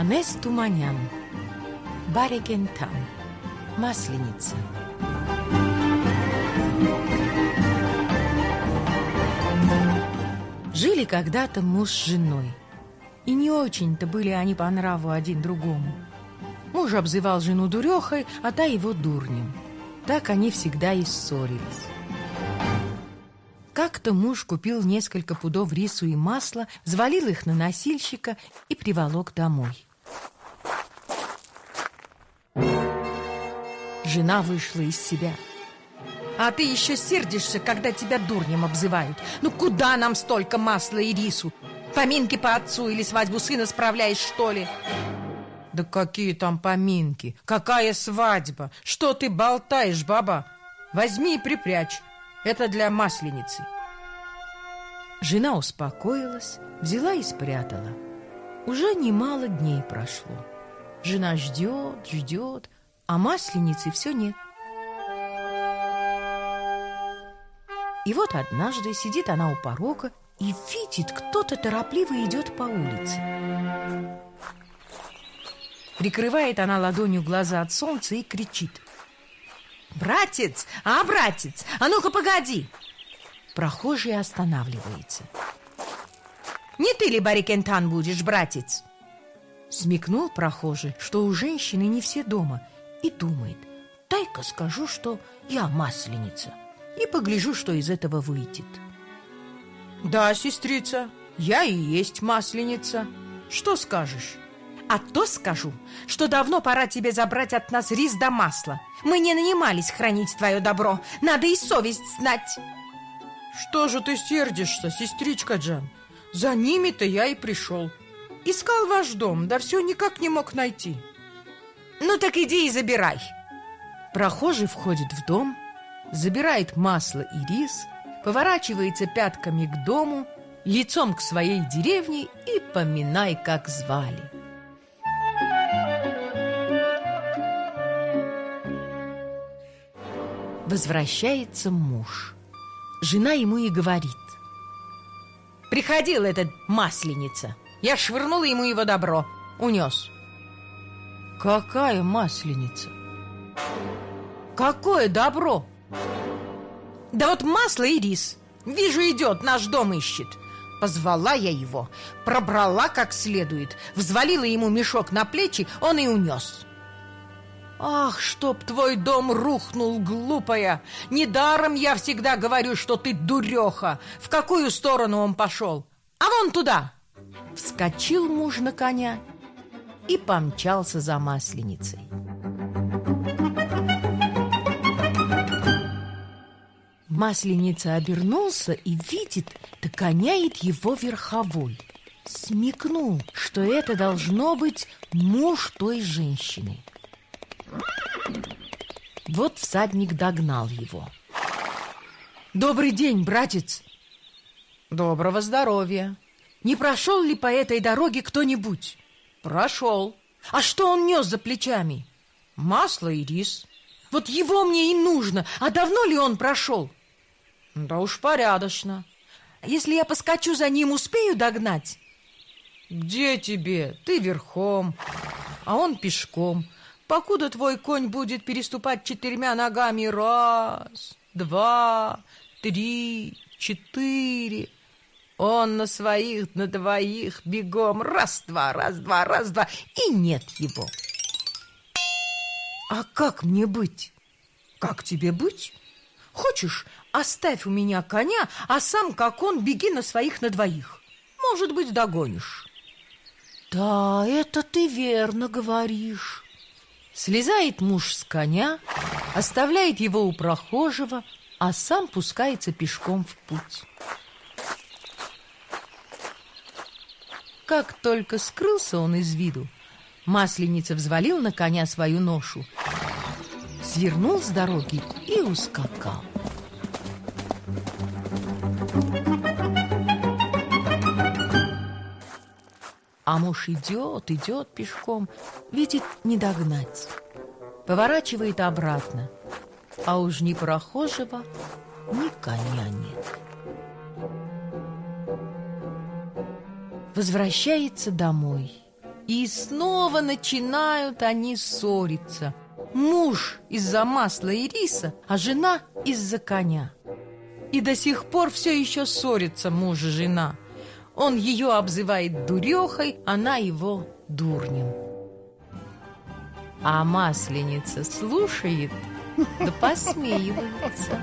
Ованес Туманян. Барикентан Масленица. Жили когда-то муж с женой. И не очень-то были они по нраву один другому. Муж обзывал жену дурехой, а та его дурнем. Так они всегда и ссорились. Как-то муж купил несколько пудов рису и масла, взвалил их на носильщика и приволок домой. Жена вышла из себя. А ты еще сердишься, когда тебя дурнем обзывают. Ну куда нам столько масла и рису? Поминки по отцу или свадьбу сына справляешь, что ли? Да какие там поминки? Какая свадьба? Что ты болтаешь, баба? Возьми и припрячь. Это для масленицы. Жена успокоилась, взяла и спрятала. Уже немало дней прошло. Жена ждет, ждет, а масленицы все нет. И вот однажды сидит она у порога и видит, кто-то торопливо идет по улице. Прикрывает она ладонью глаза от солнца и кричит. «Братец! А, братец! А ну-ка, погоди!» Прохожий останавливается. «Не ты ли Барикентан будешь, братец?» Смекнул прохожий, что у женщины не все дома, и думает, дай-ка скажу, что я масленица, и погляжу, что из этого выйдет. «Да, сестрица, я и есть масленица. Что скажешь?» А то скажу, что давно пора тебе забрать от нас рис да масло. Мы не нанимались хранить твое добро. Надо и совесть знать. Что же ты сердишься, сестричка Джан? За ними-то я и пришел. Искал ваш дом, да все никак не мог найти. Ну так иди и забирай. Прохожий входит в дом, забирает масло и рис, поворачивается пятками к дому, лицом к своей деревне и поминай, как звали. Возвращается муж. Жена ему и говорит. Приходил этот масленица. Я швырнула ему его добро. Унес. Какая масленица? Какое добро? Да вот масло и рис. Вижу, идет, наш дом ищет. Позвала я его, пробрала как следует, взвалила ему мешок на плечи, он и унес. Ах, чтоб твой дом рухнул, глупая! Недаром я всегда говорю, что ты дуреха. В какую сторону он пошел? А вон туда! Вскочил муж на коня и помчался за масленицей. Масленица обернулся и видит, догоняет его верховой. Смекнул, что это должно быть муж той женщины. Вот всадник догнал его. Добрый день, братец. Доброго здоровья. Не прошел ли по этой дороге кто-нибудь? Прошел. А что он нес за плечами? Масло и рис. Вот его мне и нужно. А давно ли он прошел? Да уж порядочно. Если я поскочу за ним, успею догнать? Где тебе? Ты верхом, а он пешком. Покуда твой конь будет переступать четырьмя ногами раз, два, три, четыре, он на своих, на двоих бегом раз-два, раз-два, раз-два, и нет его. А как мне быть? Как тебе быть? Хочешь, оставь у меня коня, а сам, как он, беги на своих на двоих. Может быть, догонишь. Да, это ты верно говоришь. Слезает муж с коня, оставляет его у прохожего, а сам пускается пешком в путь. Как только скрылся он из виду, Масленица взвалил на коня свою ношу, свернул с дороги и ускакал. А муж идет, идет пешком, видит не догнать. Поворачивает обратно, а уж ни прохожего, ни коня нет. Возвращается домой И снова начинают они ссориться. Муж из-за масла и риса, а жена из-за коня. И до сих пор все еще ссорятся муж и жена. Он ее обзывает дурехой, она его дурнем. А масленица слушает да посмеивается.